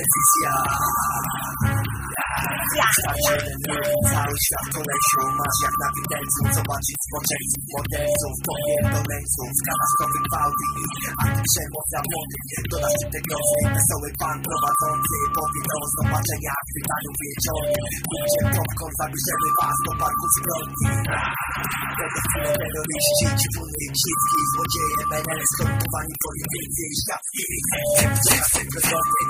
telewizja Cały świat kolesiu Masz jak na widelcu Zobaczyć spoczęców, morderców Popierdolęców, katastrofy gwałty A ty przemoc dla młodych Dodasz ci te grozy Wesoły pan prowadzący Powie do zobaczenia w pytaniu wieczornym Kupcie popcorn, zabierzemy was do parku zbrodni terroryści, dziwuny, ksiwki Złodzieje, menele, skorumpowani politycy Świadki, czasem bezrodny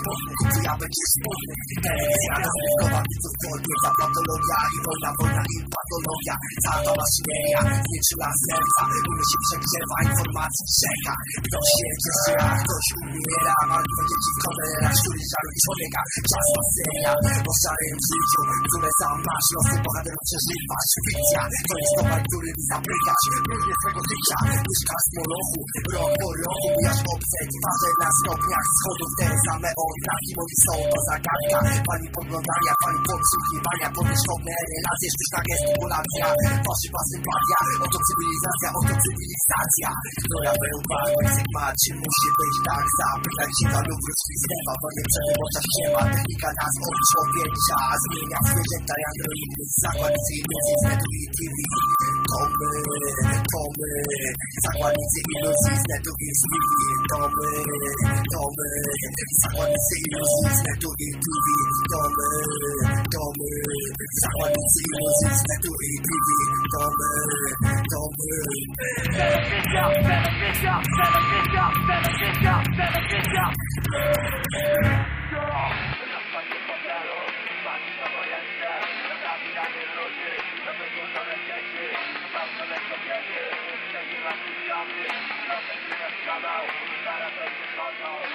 Musi być mocny, kupuj, a będziesz smutny Telewizja, rozrywkowa, widzów za patologia i wojna, wojna i patologia. Cała maszyneria, znieczula serca Umysł się przegrzewa, informacji czeka. Ktoś się cieszy, a ktoś umiera Martwe dzieci w kontenerach, szczury żaluj człowieka Czas na seria, o szarym życiu Które sam masz, losy bohaterów przeżywasz. Fikcja, to jest towar, który mi zaprykasz Różnie swego życia, mieszkasz w molochu Rok po roku, mijasz obce twarze na stopniach Schodów te same oznaki, bo są to zagadka. Pani poglądania, pani podsłuchiwania Powierzchowne relacje, sztuczna gestykulacja Fałszywa sympatia, oto cywilizacja, oto cywilizacja. Która wyłba, Sigma, czy musi być tak Zapytać się do lub rozpisnęła Bo nie przewyborcza ściema, technika nas od człowiecza Zmienia zwierzęta i androidy iluzji z netu i TV To my, to my Zakładnicy iluzji z netu i TV To my, to my Zakładnicy iluzji z netu i TV To my, to my Zakładnicy iluzji z netu i TV To my, to my Telewizja, telewizja, telewizja, telewizja, telewizja Thank you.